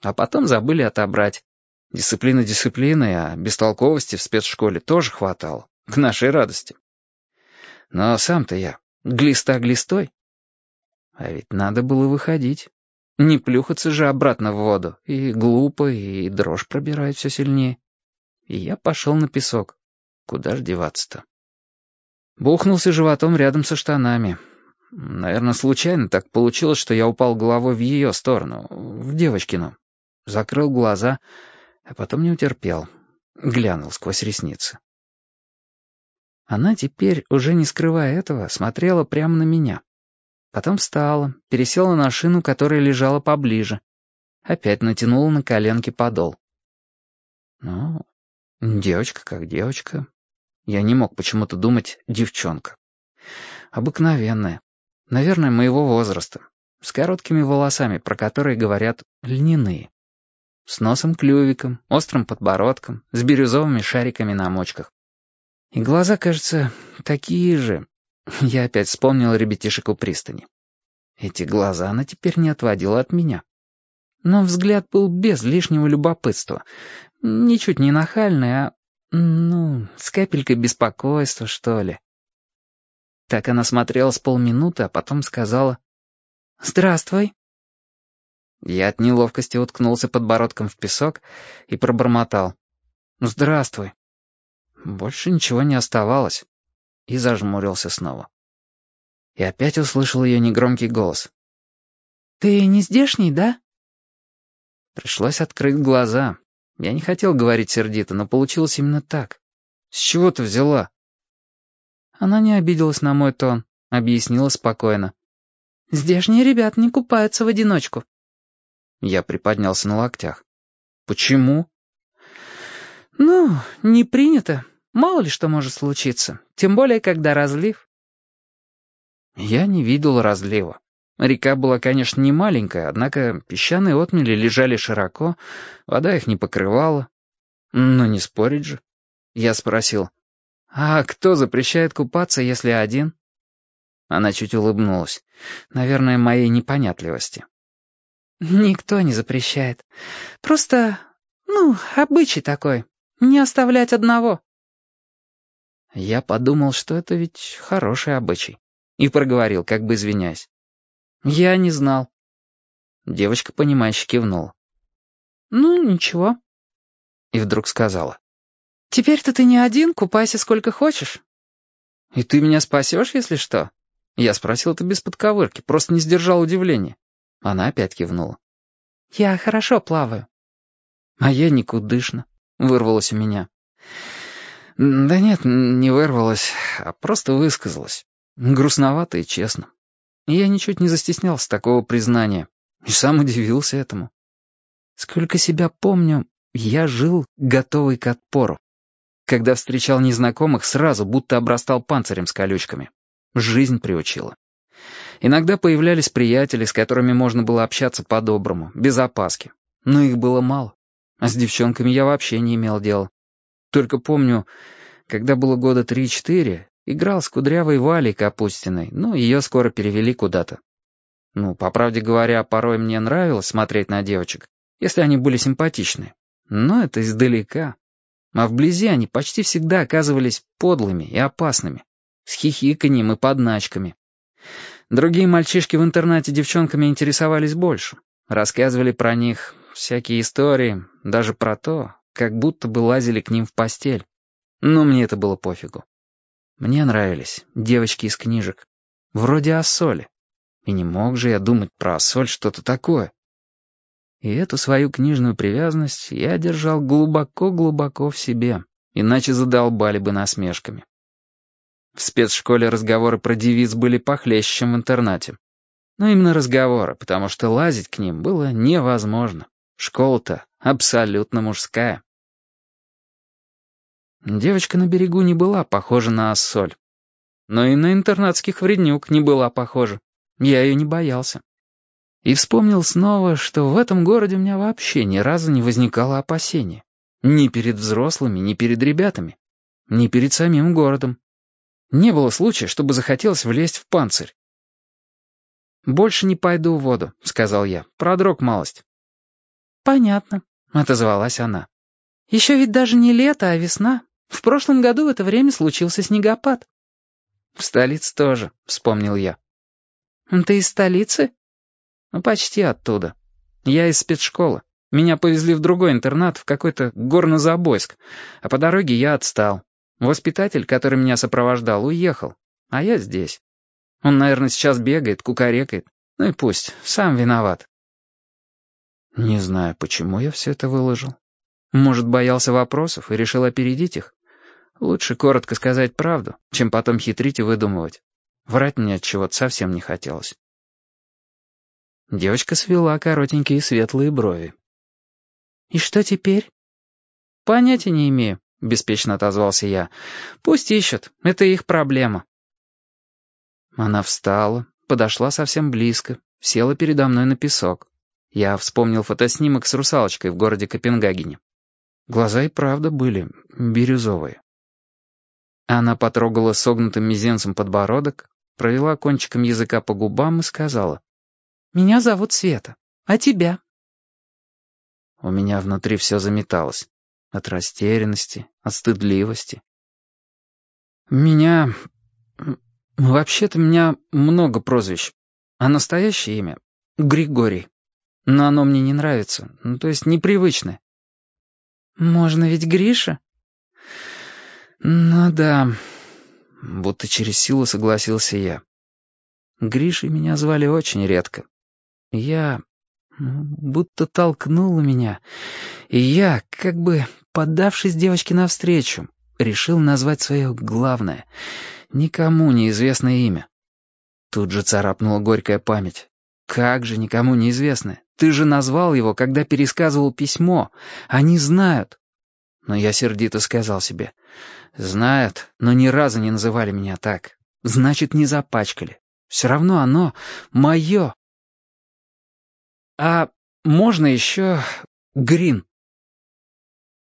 А потом забыли отобрать. Дисциплина дисциплиной, а бестолковости в спецшколе тоже хватало. К нашей радости. Но сам-то я глиста глистой. А ведь надо было выходить. Не плюхаться же обратно в воду. И глупо, и дрожь пробирает все сильнее. И я пошел на песок. Куда ж деваться-то? Бухнулся животом рядом со штанами. Наверное, случайно так получилось, что я упал головой в ее сторону, в девочкину. Закрыл глаза, а потом не утерпел. Глянул сквозь ресницы. Она теперь, уже не скрывая этого, смотрела прямо на меня. Потом встала, пересела на шину, которая лежала поближе. Опять натянула на коленки подол. Ну, девочка как девочка. Я не мог почему-то думать «девчонка». Обыкновенная. Наверное, моего возраста. С короткими волосами, про которые говорят «льняные». С носом-клювиком, острым подбородком, с бирюзовыми шариками на мочках. И глаза, кажется, такие же, я опять вспомнил ребятишек у пристани. Эти глаза она теперь не отводила от меня. Но взгляд был без лишнего любопытства. Ничуть не нахальный, а, ну, с капелькой беспокойства, что ли. Так она смотрела с полминуты, а потом сказала «Здравствуй». Я от неловкости уткнулся подбородком в песок и пробормотал «Здравствуй». Больше ничего не оставалось и зажмурился снова. И опять услышал ее негромкий голос. «Ты не здешний, да?» Пришлось открыть глаза. Я не хотел говорить сердито, но получилось именно так. «С чего ты взяла?» Она не обиделась на мой тон, объяснила спокойно. «Здешние ребята не купаются в одиночку». Я приподнялся на локтях. «Почему?» «Ну, не принято. Мало ли что может случиться, тем более, когда разлив. Я не видел разлива. Река была, конечно, не маленькая, однако песчаные отмели лежали широко, вода их не покрывала. Но не спорить же. Я спросил, «А кто запрещает купаться, если один?» Она чуть улыбнулась. Наверное, моей непонятливости. «Никто не запрещает. Просто, ну, обычай такой. Не оставлять одного». Я подумал, что это ведь хороший обычай. И проговорил, как бы извиняясь. «Я не знал». Девочка, понимающе кивнула. «Ну, ничего». И вдруг сказала. «Теперь-то ты не один, купайся сколько хочешь». «И ты меня спасешь, если что?» Я спросил это без подковырки, просто не сдержал удивления. Она опять кивнула. «Я хорошо плаваю». «А я никудышно», — вырвалось у меня. Да нет, не вырвалась, а просто высказалась. Грустновато и честно. Я ничуть не застеснялся такого признания. И сам удивился этому. Сколько себя помню, я жил готовый к отпору. Когда встречал незнакомых, сразу будто обрастал панцирем с колючками. Жизнь приучила. Иногда появлялись приятели, с которыми можно было общаться по-доброму, без опаски. Но их было мало. А с девчонками я вообще не имел дела. Только помню, когда было года три-четыре, играл с кудрявой Валей Капустиной, но ее скоро перевели куда-то. Ну, по правде говоря, порой мне нравилось смотреть на девочек, если они были симпатичны. Но это издалека. А вблизи они почти всегда оказывались подлыми и опасными, с хихиканьем и подначками. Другие мальчишки в интернате девчонками интересовались больше, рассказывали про них всякие истории, даже про то, как будто бы лазили к ним в постель. Но мне это было пофигу. Мне нравились девочки из книжек. Вроде Ассоли. И не мог же я думать про Ассоль что-то такое. И эту свою книжную привязанность я держал глубоко-глубоко в себе, иначе задолбали бы насмешками. В спецшколе разговоры про девиц были похлеще, чем в интернате. Но именно разговоры, потому что лазить к ним было невозможно. Школа-то абсолютно мужская. Девочка на берегу не была похожа на Ассоль. Но и на интернатских вреднюк не была похожа. Я ее не боялся. И вспомнил снова, что в этом городе у меня вообще ни разу не возникало опасения. Ни перед взрослыми, ни перед ребятами. Ни перед самим городом. Не было случая, чтобы захотелось влезть в панцирь. «Больше не пойду в воду», — сказал я. «Продрог малость». «Понятно», — отозвалась она. «Еще ведь даже не лето, а весна. В прошлом году в это время случился снегопад». «В столице тоже», — вспомнил я. «Ты из столицы?» «Ну, почти оттуда. Я из спецшколы. Меня повезли в другой интернат, в какой-то горнозабойск, а по дороге я отстал. Воспитатель, который меня сопровождал, уехал, а я здесь. Он, наверное, сейчас бегает, кукарекает. Ну и пусть, сам виноват. Не знаю, почему я все это выложил. Может, боялся вопросов и решил опередить их? Лучше коротко сказать правду, чем потом хитрить и выдумывать. Врать мне от чего-то совсем не хотелось. Девочка свела коротенькие светлые брови. «И что теперь?» «Понятия не имею», — беспечно отозвался я. «Пусть ищут, это их проблема». Она встала, подошла совсем близко, села передо мной на песок. Я вспомнил фотоснимок с русалочкой в городе Копенгагене. Глаза и правда были бирюзовые. Она потрогала согнутым мизинцем подбородок, провела кончиком языка по губам и сказала. «Меня зовут Света. А тебя?» У меня внутри все заметалось. От растерянности, от стыдливости. «Меня... Вообще-то меня много прозвищ. А настоящее имя — Григорий. Но оно мне не нравится, ну, то есть непривычное». «Можно ведь Гриша?» «Ну да...» Будто через силу согласился я. Гришей меня звали очень редко. Я будто толкнула меня, и я, как бы поддавшись девочке навстречу, решил назвать свое главное, никому неизвестное имя. Тут же царапнула горькая память. «Как же никому неизвестное? Ты же назвал его, когда пересказывал письмо. Они знают». Но я сердито сказал себе. «Знают, но ни разу не называли меня так. Значит, не запачкали. Все равно оно мое». «А можно еще Грин?»